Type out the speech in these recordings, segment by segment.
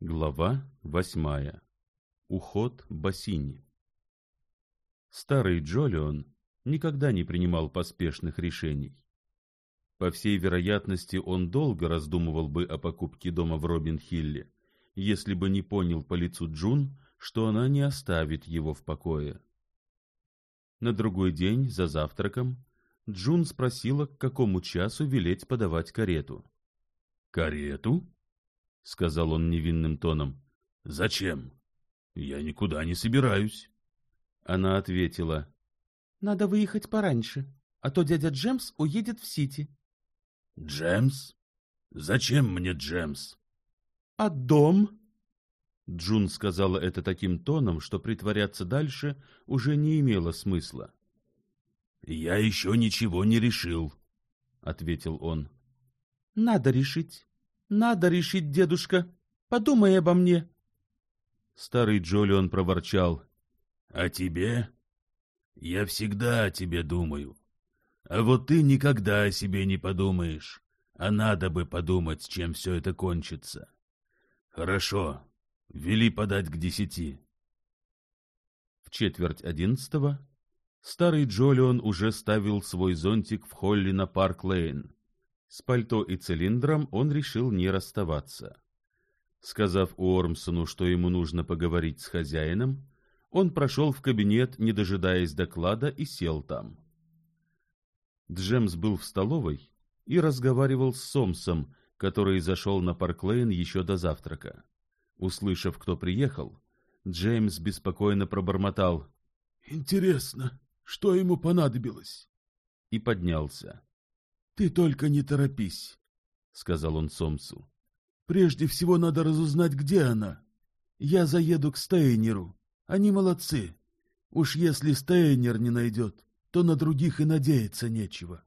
Глава восьмая. Уход Бассини. Старый Джолион никогда не принимал поспешных решений. По всей вероятности, он долго раздумывал бы о покупке дома в Робин-Хилле, если бы не понял по лицу Джун, что она не оставит его в покое. На другой день, за завтраком, Джун спросила, к какому часу велеть подавать карету. «Карету — Карету? — сказал он невинным тоном. — Зачем? Я никуда не собираюсь. Она ответила. — Надо выехать пораньше, а то дядя Джемс уедет в Сити. — Джемс? Зачем мне Джемс? — А дом? Джун сказала это таким тоном, что притворяться дальше уже не имело смысла. — Я еще ничего не решил, — ответил он. — Надо решить надо решить, дедушка. Подумай обо мне. Старый Джолион проворчал. — А тебе? Я всегда о тебе думаю. А вот ты никогда о себе не подумаешь. А надо бы подумать, чем все это кончится. Хорошо, вели подать к десяти. В четверть одиннадцатого старый Джолион уже ставил свой зонтик в холле на Парк-Лейн. С пальто и цилиндром он решил не расставаться. Сказав Уормсону, что ему нужно поговорить с хозяином, он прошел в кабинет, не дожидаясь доклада, и сел там. Джемс был в столовой и разговаривал с Сомсом, который зашел на Парк-Лейн еще до завтрака. Услышав, кто приехал, Джеймс беспокойно пробормотал. — Интересно, что ему понадобилось? И поднялся. «Ты только не торопись», — сказал он Сомсу. «Прежде всего надо разузнать, где она. Я заеду к Стейнеру. Они молодцы. Уж если Стейнер не найдет, то на других и надеяться нечего».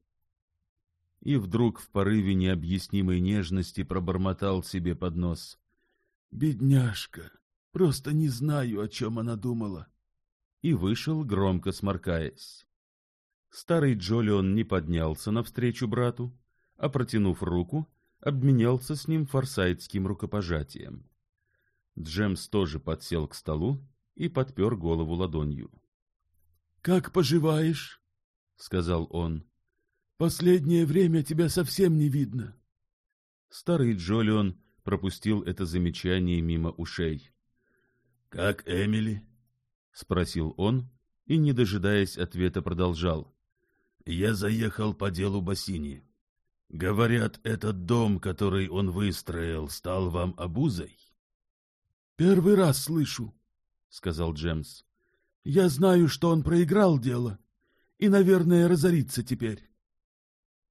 И вдруг в порыве необъяснимой нежности пробормотал себе под нос. «Бедняжка, просто не знаю, о чем она думала». И вышел, громко сморкаясь. Старый Джолион не поднялся навстречу брату, а, протянув руку, обменялся с ним форсайтским рукопожатием. Джемс тоже подсел к столу и подпер голову ладонью. — Как поживаешь? — сказал он. — Последнее время тебя совсем не видно. Старый Джолион пропустил это замечание мимо ушей. — Как Эмили? — спросил он и, не дожидаясь ответа, продолжал я заехал по делу Бассини. Говорят, этот дом, который он выстроил, стал вам обузой? — Первый раз слышу, — сказал Джемс. — Я знаю, что он проиграл дело и, наверное, разорится теперь.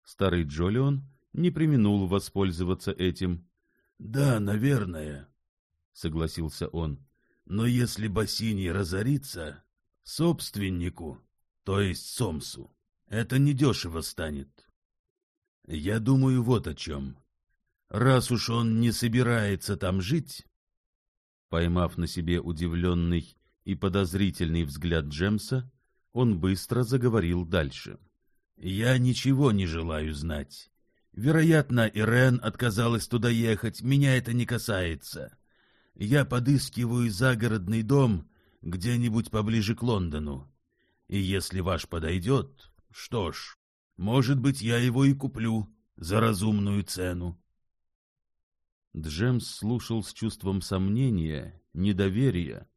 Старый Джолион не преминул воспользоваться этим. — Да, наверное, — согласился он. — Но если Бассини разорится, собственнику, то есть Сомсу, это недешево станет. Я думаю вот о чем. Раз уж он не собирается там жить... Поймав на себе удивленный и подозрительный взгляд Джемса, он быстро заговорил дальше. «Я ничего не желаю знать. Вероятно, Ирен отказалась туда ехать, меня это не касается. Я подыскиваю загородный дом где-нибудь поближе к Лондону, и если ваш подойдет, что ж, может быть, я его и куплю за разумную цену. Джемс слушал с чувством сомнения, недоверия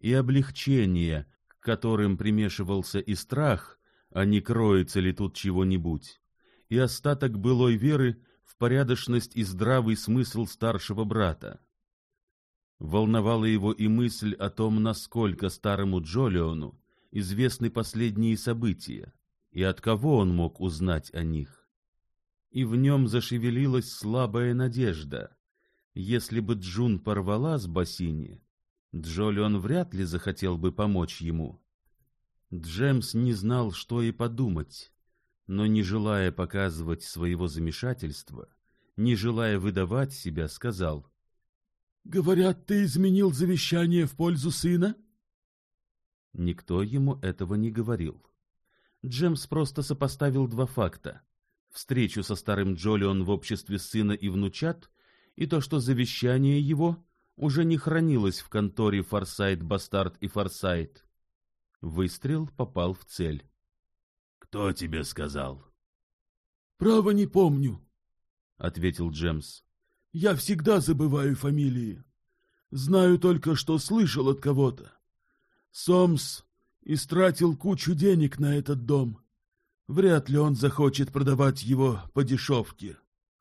и облегчения, к которым примешивался и страх, а не кроется ли тут чего-нибудь, и остаток былой веры в порядочность и здравый смысл старшего брата. Волновала его и мысль о том, насколько старому Джолиону известны последние события, и от кого он мог узнать о них? И в нем зашевелилась слабая надежда. Если бы Джун порвала с Бассини, Джолион вряд ли захотел бы помочь ему. Джемс не знал, что и подумать, но, не желая показывать своего замешательства, не желая выдавать себя, сказал. — Говорят, ты изменил завещание в пользу сына? Никто ему этого не говорил. — Джемс просто сопоставил два факта. Встречу со старым Джолион в обществе сына и внучат, и то, что завещание его уже не хранилось в конторе Форсайт, Бастард и Форсайт. Выстрел попал в цель. — Кто тебе сказал? — Право не помню, — ответил Джемс. — Я всегда забываю фамилии. Знаю только, что слышал от кого-то. Сомс, истратил кучу денег на этот дом. Вряд ли он захочет продавать его по дешевке.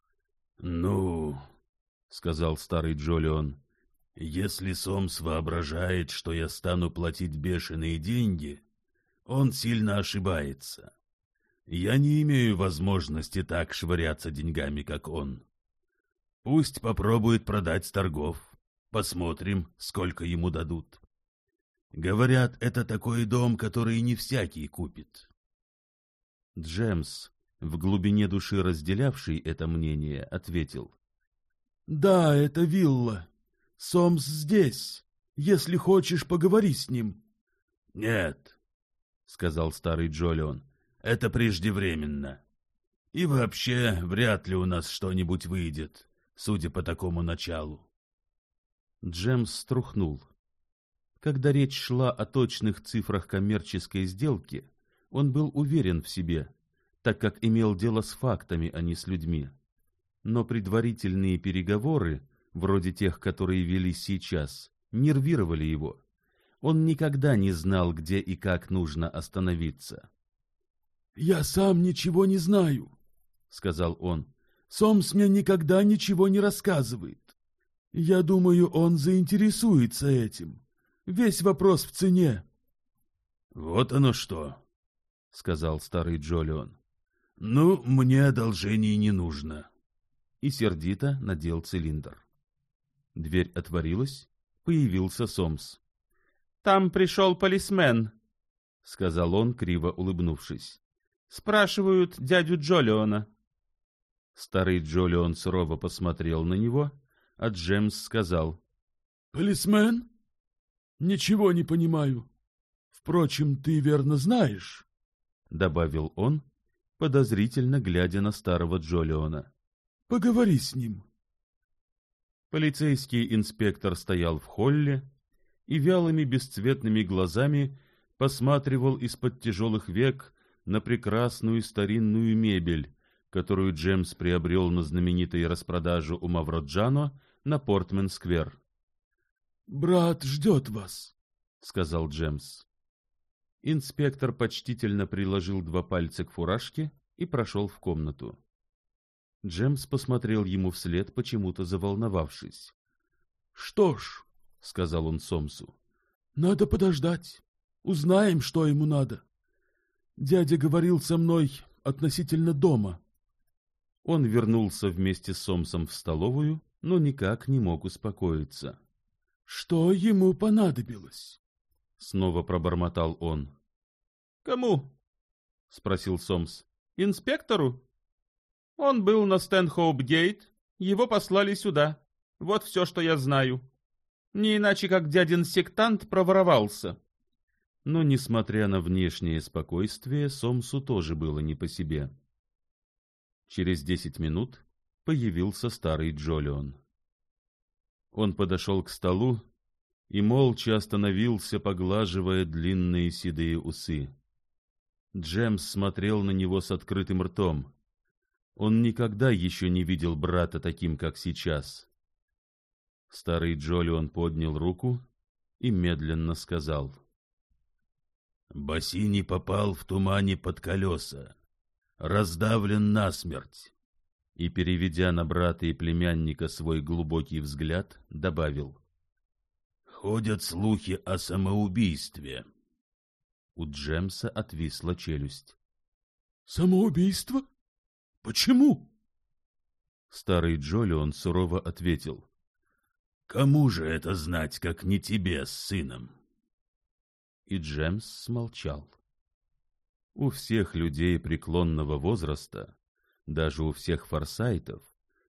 — Ну, — сказал старый Джолион, — если Сомс воображает, что я стану платить бешеные деньги, он сильно ошибается. Я не имею возможности так швыряться деньгами, как он. Пусть попробует продать с торгов. Посмотрим, сколько ему дадут. — Говорят, это такой дом, который не всякий купит. Джемс, в глубине души разделявший это мнение, ответил. — Да, это вилла. Сомс здесь. Если хочешь, поговори с ним. — Нет, — сказал старый Джолион, — это преждевременно. И вообще, вряд ли у нас что-нибудь выйдет, судя по такому началу. Джемс струхнул. — когда речь шла о точных цифрах коммерческой сделки, он был уверен в себе, так как имел дело с фактами, а не с людьми. Но предварительные переговоры, вроде тех, которые вели сейчас, нервировали его. Он никогда не знал, где и как нужно остановиться. «Я сам ничего не знаю», — сказал он. «Сомс мне никогда ничего не рассказывает. Я думаю, он заинтересуется этим» весь вопрос в цене. — Вот оно что, — сказал старый Джолион. — Ну, мне одолжений не нужно. И сердито надел цилиндр. Дверь отворилась, появился Сомс. — Там пришел полисмен, — сказал он, криво улыбнувшись. — Спрашивают дядю Джолиона. Старый Джолион сурово посмотрел на него, а Джемс сказал. — Полисмен? — ничего не понимаю. Впрочем, ты верно знаешь, — добавил он, подозрительно глядя на старого Джолиона. — Поговори с ним. Полицейский инспектор стоял в холле и вялыми бесцветными глазами посматривал из-под тяжелых век на прекрасную старинную мебель, которую Джемс приобрел на знаменитой распродаже у Мавроджано на Портмен-сквер. «Брат ждет вас», — сказал Джемс. Инспектор почтительно приложил два пальца к фуражке и прошел в комнату. Джемс посмотрел ему вслед, почему-то заволновавшись. — Что ж, — сказал он Сомсу, — надо подождать. Узнаем, что ему надо. Дядя говорил со мной относительно дома. Он вернулся вместе с Сомсом в столовую, но никак не мог успокоиться что ему понадобилось? — снова пробормотал он. — Кому? — спросил Сомс. — Инспектору? Он был на Стэнхоуп-гейт, его послали сюда. Вот все, что я знаю. Не иначе, как дядин сектант проворовался. Но, несмотря на внешнее спокойствие, Сомсу тоже было не по себе. Через десять минут появился старый Джолион. Он подошел к столу и молча остановился, поглаживая длинные седые усы. Джемс смотрел на него с открытым ртом. Он никогда еще не видел брата таким, как сейчас. Старый Джолион поднял руку и медленно сказал. «Бассини попал в тумане под колеса, раздавлен насмерть и, переведя на брата и племянника свой глубокий взгляд, добавил. «Ходят слухи о самоубийстве». У Джемса отвисла челюсть. «Самоубийство? Почему?» Старый Джолион сурово ответил. «Кому же это знать, как не тебе с сыном?» И Джемс смолчал. У всех людей преклонного возраста даже у всех форсайтов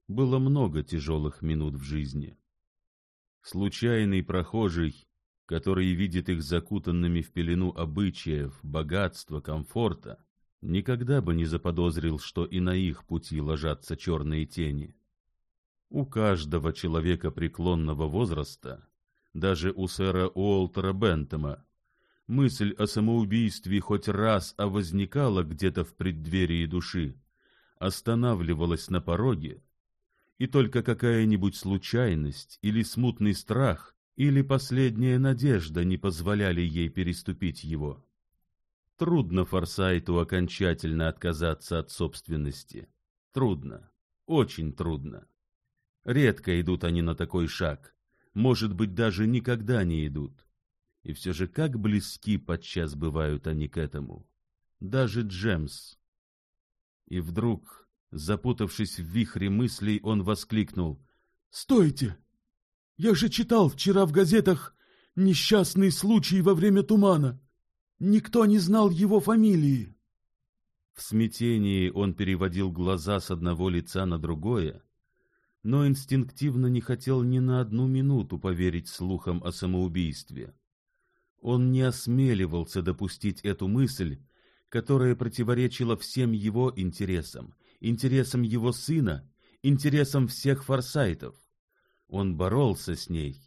было много тяжелых минут в жизни. Случайный прохожий, который видит их закутанными в пелену обычаев, богатства, комфорта, никогда бы не заподозрил, что и на их пути ложатся черные тени. У каждого человека преклонного возраста, даже у сэра Уолтера Бентома, мысль о самоубийстве хоть раз а возникала где-то в преддверии души, останавливалась на пороге, и только какая-нибудь случайность или смутный страх или последняя надежда не позволяли ей переступить его. Трудно Форсайту окончательно отказаться от собственности. Трудно. Очень трудно. Редко идут они на такой шаг. Может быть, даже никогда не идут. И все же как близки подчас бывают они к этому. Даже Джемс, и вдруг, запутавшись в вихре мыслей, он воскликнул. — Стойте! Я же читал вчера в газетах несчастный случай во время тумана. Никто не знал его фамилии. В смятении он переводил глаза с одного лица на другое, но инстинктивно не хотел ни на одну минуту поверить слухам о самоубийстве. Он не осмеливался допустить эту мысль, которое противоречило всем его интересам, интересам его сына, интересам всех форсайтов. Он боролся с ней,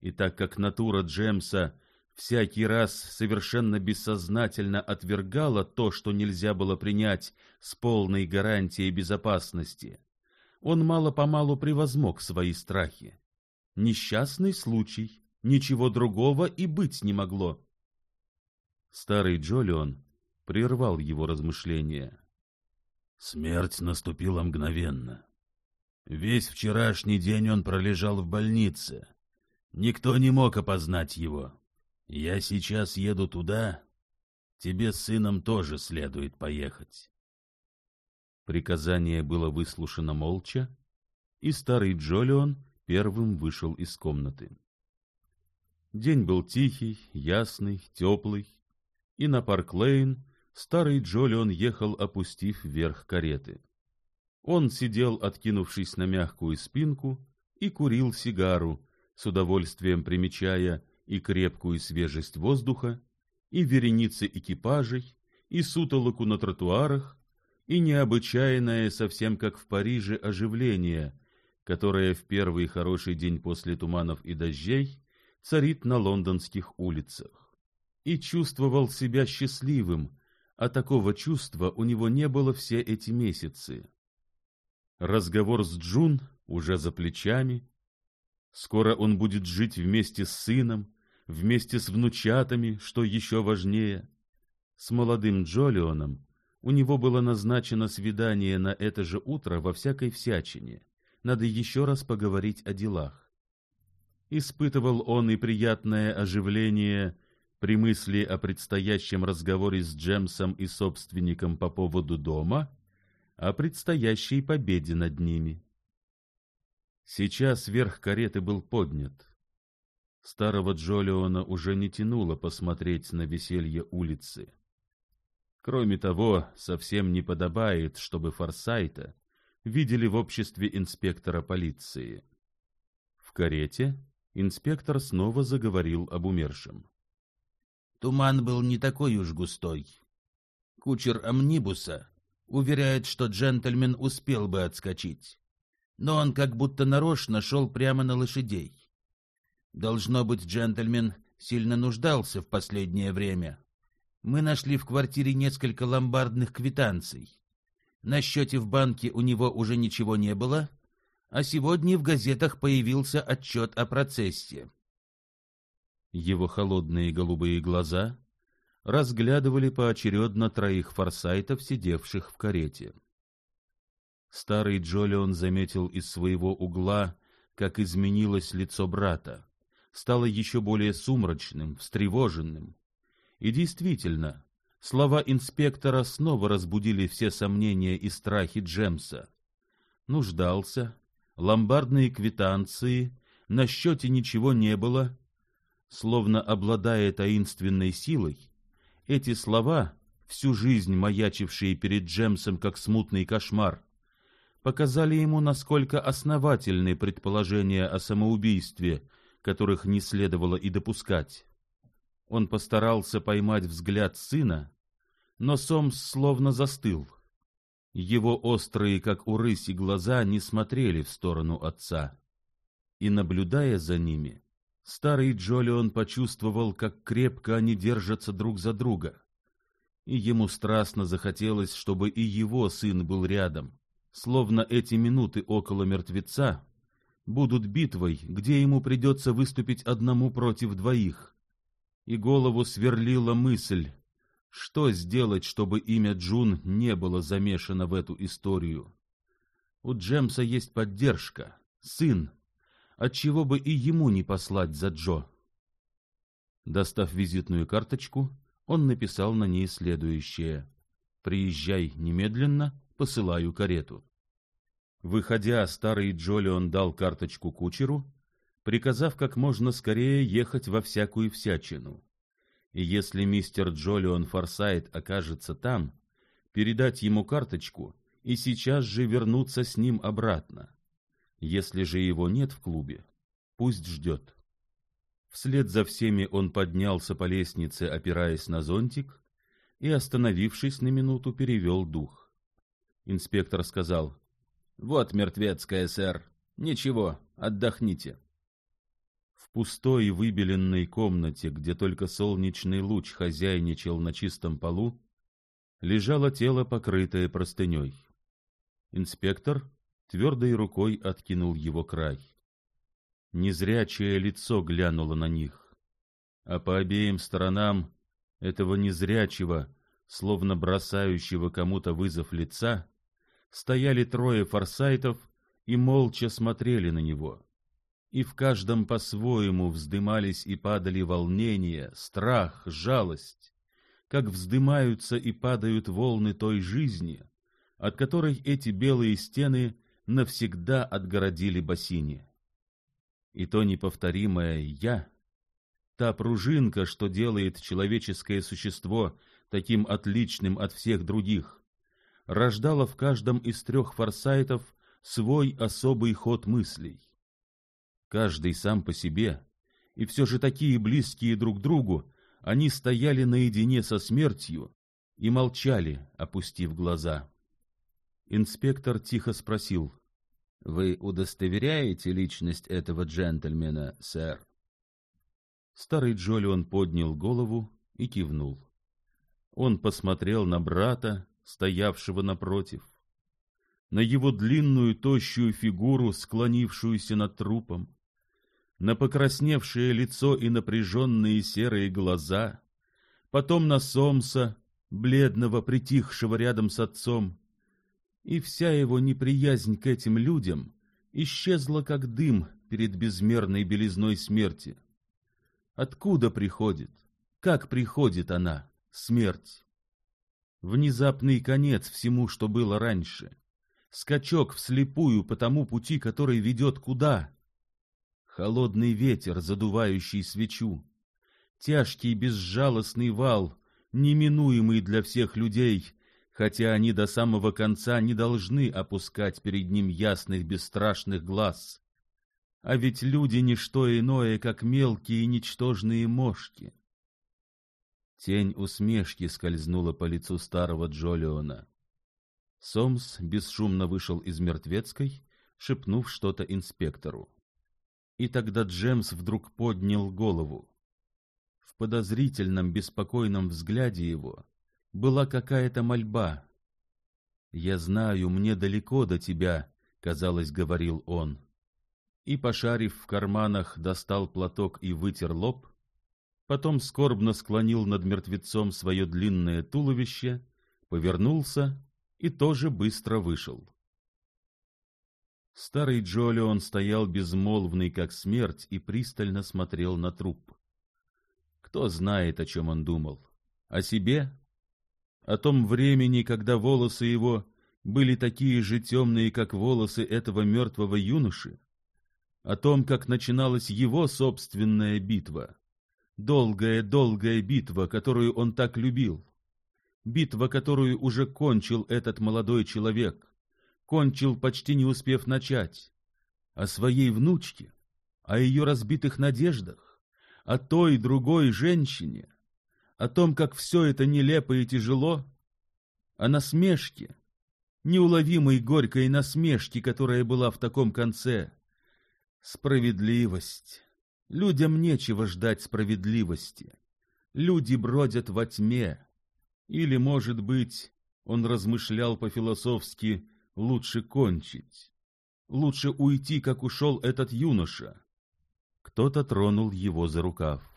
и так как натура Джемса всякий раз совершенно бессознательно отвергала то, что нельзя было принять с полной гарантией безопасности, он мало-помалу превозмог свои страхи. Несчастный случай, ничего другого и быть не могло. Старый Джолион прервал его размышления. Смерть наступила мгновенно. Весь вчерашний день он пролежал в больнице. Никто не мог опознать его. Я сейчас еду туда. Тебе с сыном тоже следует поехать. Приказание было выслушано молча, и старый Джолион первым вышел из комнаты. День был тихий, ясный, теплый, и на Парк-Лейн Старый Джолион ехал, опустив вверх кареты. Он сидел, откинувшись на мягкую спинку, и курил сигару, с удовольствием примечая и крепкую свежесть воздуха, и вереницы экипажей, и сутолоку на тротуарах, и необычайное, совсем как в Париже, оживление, которое в первый хороший день после туманов и дождей царит на лондонских улицах. И чувствовал себя счастливым, а такого чувства у него не было все эти месяцы. Разговор с Джун уже за плечами. Скоро он будет жить вместе с сыном, вместе с внучатами, что еще важнее. С молодым Джолионом у него было назначено свидание на это же утро во всякой всячине. Надо еще раз поговорить о делах. Испытывал он и приятное оживление при мысли о предстоящем разговоре с Джемсом и собственником по поводу дома, о предстоящей победе над ними. Сейчас верх кареты был поднят. Старого Джолиона уже не тянуло посмотреть на веселье улицы. Кроме того, совсем не подобает, чтобы Форсайта видели в обществе инспектора полиции. В карете инспектор снова заговорил об умершем. Туман был не такой уж густой. Кучер амнибуса уверяет, что джентльмен успел бы отскочить, но он как будто нарочно шел прямо на лошадей. Должно быть, джентльмен сильно нуждался в последнее время. Мы нашли в квартире несколько ломбардных квитанций. На счете в банке у него уже ничего не было, а сегодня в газетах появился отчет о процессе. Его холодные голубые глаза разглядывали поочередно троих форсайтов, сидевших в карете. Старый Джолион заметил из своего угла, как изменилось лицо брата, стало еще более сумрачным, встревоженным. И действительно, слова инспектора снова разбудили все сомнения и страхи Джемса. Нуждался, ломбардные квитанции, на счете ничего не было, словно обладая таинственной силой, эти слова, всю жизнь маячившие перед Джемсом как смутный кошмар, показали ему, насколько основательны предположения о самоубийстве, которых не следовало и допускать. Он постарался поймать взгляд сына, но Сомс словно застыл. Его острые, как у рыси, глаза не смотрели в сторону отца. И, наблюдая за ними, Старый Джолион почувствовал, как крепко они держатся друг за друга, и ему страстно захотелось, чтобы и его сын был рядом, словно эти минуты около мертвеца будут битвой, где ему придется выступить одному против двоих. И голову сверлила мысль, что сделать, чтобы имя Джун не было замешано в эту историю. У Джемса есть поддержка, сын, отчего бы и ему не послать за Джо. Достав визитную карточку, он написал на ней следующее. «Приезжай немедленно, посылаю карету». Выходя, старый Джолион дал карточку кучеру, приказав как можно скорее ехать во всякую всячину. И если мистер Джолион Форсайт окажется там, передать ему карточку и сейчас же вернуться с ним обратно. Если же его нет в клубе, пусть ждет. Вслед за всеми он поднялся по лестнице, опираясь на зонтик, и, остановившись на минуту, перевел дух. Инспектор сказал, «Вот мертвецкая, сэр. Ничего, отдохните». В пустой выбеленной комнате, где только солнечный луч хозяйничал на чистом полу, лежало тело, покрытое простыней. Инспектор, твердой рукой откинул его край. Незрячее лицо глянуло на них, а по обеим сторонам этого незрячего, словно бросающего кому-то вызов лица, стояли трое форсайтов и молча смотрели на него. И в каждом по-своему вздымались и падали волнения, страх, жалость, как вздымаются и падают волны той жизни, от которой эти белые стены навсегда отгородили бассейне. И то неповторимое «я», та пружинка, что делает человеческое существо таким отличным от всех других, рождала в каждом из трех форсайтов свой особый ход мыслей. Каждый сам по себе, и все же такие близкие друг другу, они стояли наедине со смертью и молчали, опустив глаза. Инспектор тихо спросил. — Вы удостоверяете личность этого джентльмена, сэр? Старый Джолион поднял голову и кивнул. Он посмотрел на брата, стоявшего напротив, на его длинную тощую фигуру, склонившуюся над трупом, на покрасневшее лицо и напряженные серые глаза, потом на Сомса, бледного, притихшего рядом с отцом, и вся его неприязнь к этим людям исчезла как дым перед безмерной белизной смерти. Откуда приходит, как приходит она, смерть? Внезапный конец всему, что было раньше. Скачок вслепую по тому пути, который ведет куда? Холодный ветер, задувающий свечу. Тяжкий безжалостный вал, неминуемый для всех людей — хотя они до самого конца не должны опускать перед ним ясных бесстрашных глаз. А ведь люди — ничто иное, как мелкие и ничтожные мошки. Тень усмешки скользнула по лицу старого Джолиона. Сомс бесшумно вышел из мертвецкой, шепнув что-то инспектору. И тогда Джемс вдруг поднял голову. В подозрительном, беспокойном взгляде его была какая-то мольба. «Я знаю, мне далеко до тебя», — казалось, говорил он. И, пошарив в карманах, достал платок и вытер лоб, потом скорбно склонил над мертвецом свое длинное туловище, повернулся и тоже быстро вышел. Старый Джолион стоял безмолвный, как смерть, и пристально смотрел на труп. Кто знает, о чем он думал? О себе о том времени, когда волосы его были такие же темные, как волосы этого мертвого юноши, о том, как начиналась его собственная битва, долгая, долгая битва, которую он так любил, битва, которую уже кончил этот молодой человек, кончил, почти не успев начать, о своей внучке, о ее разбитых надеждах, о той другой женщине, о том, как все это нелепо и тяжело, о насмешке, неуловимой горькой насмешке, которая была в таком конце. Справедливость. Людям нечего ждать справедливости. Люди бродят во тьме. Или, может быть, он размышлял по-философски, лучше кончить. Лучше уйти, как ушел этот юноша. Кто-то тронул его за рукав.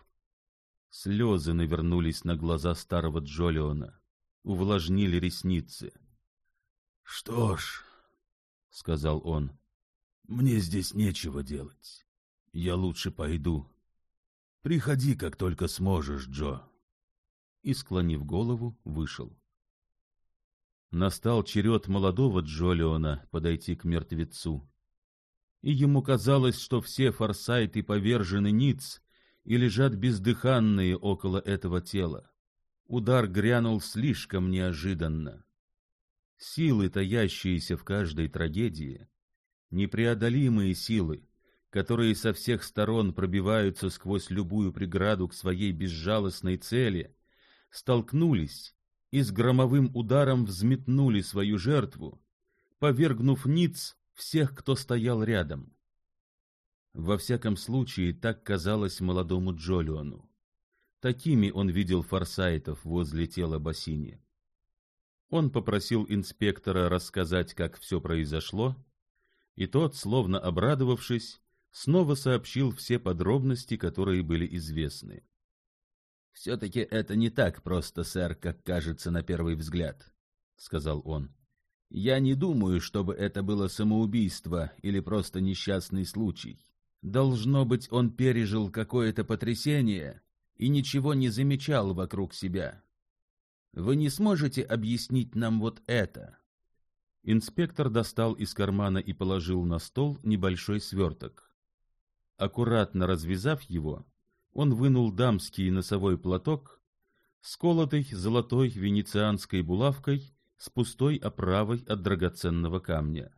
Слезы навернулись на глаза старого Джолиона, увлажнили ресницы. — Что ж, — сказал он, — мне здесь нечего делать. Я лучше пойду. Приходи, как только сможешь, Джо. И, склонив голову, вышел. Настал черед молодого Джолиона подойти к мертвецу. И ему казалось, что все форсайты повержены ниц, и лежат бездыханные около этого тела. Удар грянул слишком неожиданно. Силы, таящиеся в каждой трагедии, непреодолимые силы, которые со всех сторон пробиваются сквозь любую преграду к своей безжалостной цели, столкнулись и с громовым ударом взметнули свою жертву, повергнув ниц всех, кто стоял рядом. Во всяком случае, так казалось молодому Джолиону. Такими он видел форсайтов возле тела Бассини. Он попросил инспектора рассказать, как все произошло, и тот, словно обрадовавшись, снова сообщил все подробности, которые были известны. — Все-таки это не так просто, сэр, как кажется на первый взгляд, — сказал он. — Я не думаю, чтобы это было самоубийство или просто несчастный случай. Должно быть, он пережил какое-то потрясение и ничего не замечал вокруг себя. Вы не сможете объяснить нам вот это?» Инспектор достал из кармана и положил на стол небольшой сверток. Аккуратно развязав его, он вынул дамский носовой платок, с колотой золотой венецианской булавкой с пустой оправой от драгоценного камня.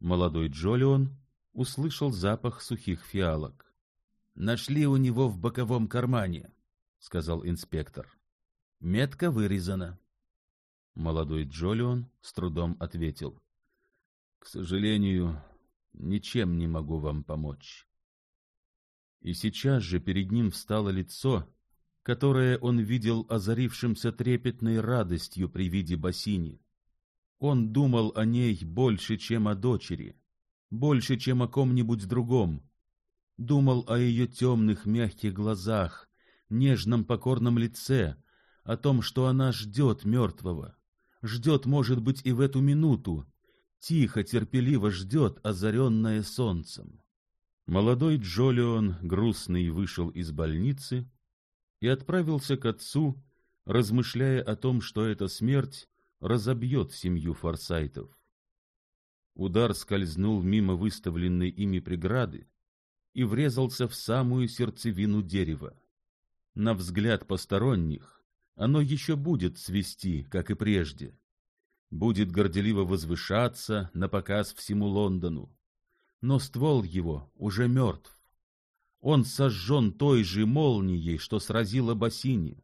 Молодой Джолион услышал запах сухих фиалок. «Нашли у него в боковом кармане», — сказал инспектор. «Метка вырезана». Молодой Джолион с трудом ответил. «К сожалению, ничем не могу вам помочь». И сейчас же перед ним встало лицо, которое он видел озарившимся трепетной радостью при виде бассейни. Он думал о ней больше, чем о дочери — больше, чем о ком-нибудь другом. Думал о ее темных мягких глазах, нежном покорном лице, о том, что она ждет мертвого. Ждет, может быть, и в эту минуту. Тихо, терпеливо ждет, озаренное солнцем. Молодой Джолион, грустный, вышел из больницы и отправился к отцу, размышляя о том, что эта смерть разобьет семью форсайтов. Удар скользнул мимо выставленной ими преграды и врезался в самую сердцевину дерева. На взгляд посторонних оно еще будет свисти, как и прежде. Будет горделиво возвышаться на показ всему Лондону. Но ствол его уже мертв. Он сожжен той же молнией, что сразила Бассини.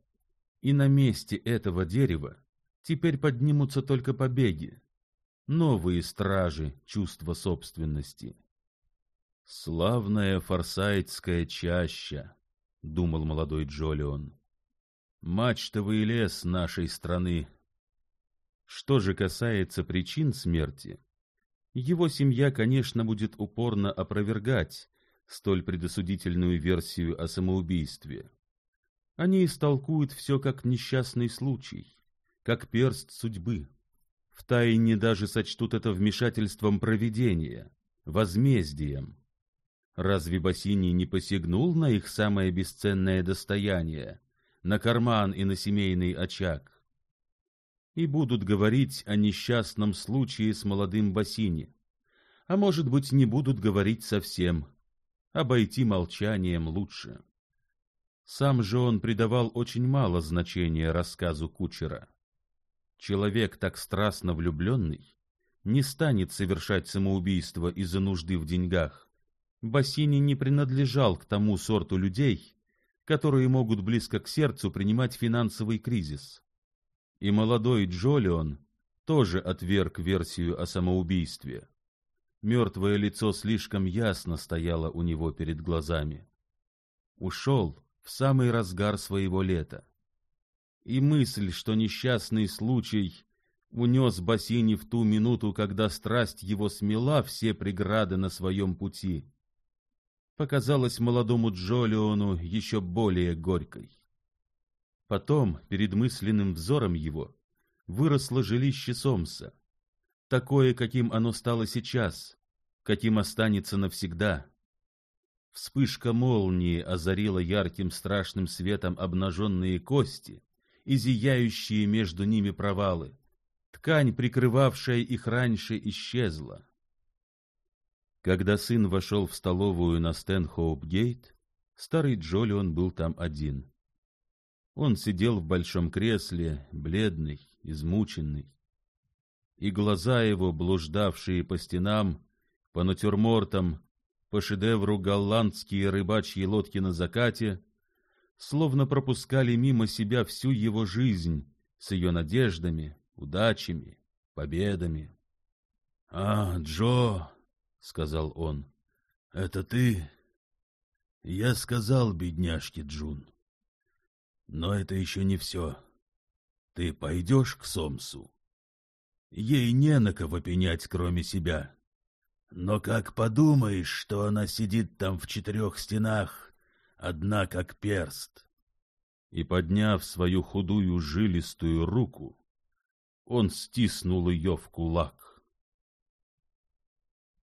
И на месте этого дерева теперь поднимутся только побеги, новые стражи чувства собственности. «Славная форсайтская чаща», — думал молодой Джолион, — «мачтовый лес нашей страны». Что же касается причин смерти, его семья, конечно, будет упорно опровергать столь предосудительную версию о самоубийстве. Они истолкуют все как несчастный случай, как перст судьбы втайне даже сочтут это вмешательством провидения, возмездием. Разве Бассини не посягнул на их самое бесценное достояние, на карман и на семейный очаг? И будут говорить о несчастном случае с молодым Бассини, а может быть, не будут говорить совсем, обойти молчанием лучше. Сам же он придавал очень мало значения рассказу кучера. Человек так страстно влюбленный не станет совершать самоубийство из-за нужды в деньгах. Бассини не принадлежал к тому сорту людей, которые могут близко к сердцу принимать финансовый кризис. И молодой Джолион тоже отверг версию о самоубийстве. Мертвое лицо слишком ясно стояло у него перед глазами. Ушел в самый разгар своего лета и мысль, что несчастный случай унес Бассини в ту минуту, когда страсть его смела все преграды на своем пути, показалась молодому Джолиону еще более горькой. Потом, перед мысленным взором его, выросло жилище Сомса, такое, каким оно стало сейчас, каким останется навсегда. Вспышка молнии озарила ярким страшным светом обнаженные кости, и зияющие между ними провалы. Ткань, прикрывавшая их раньше, исчезла. Когда сын вошел в столовую на Стэнхоуп-гейт, старый Джолион был там один. Он сидел в большом кресле, бледный, измученный. И глаза его, блуждавшие по стенам, по натюрмортам, по шедевру голландские рыбачьи лодки на закате, словно пропускали мимо себя всю его жизнь с ее надеждами, удачами, победами. — А, Джо, — сказал он, — это ты? Я сказал бедняжке Джун. Но это еще не все. Ты пойдешь к Сомсу? Ей не на кого пенять, кроме себя. Но как подумаешь, что она сидит там в четырех стенах, Одна как перст. И, подняв свою худую жилистую руку, он стиснул ее в кулак.